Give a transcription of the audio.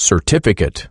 certificate.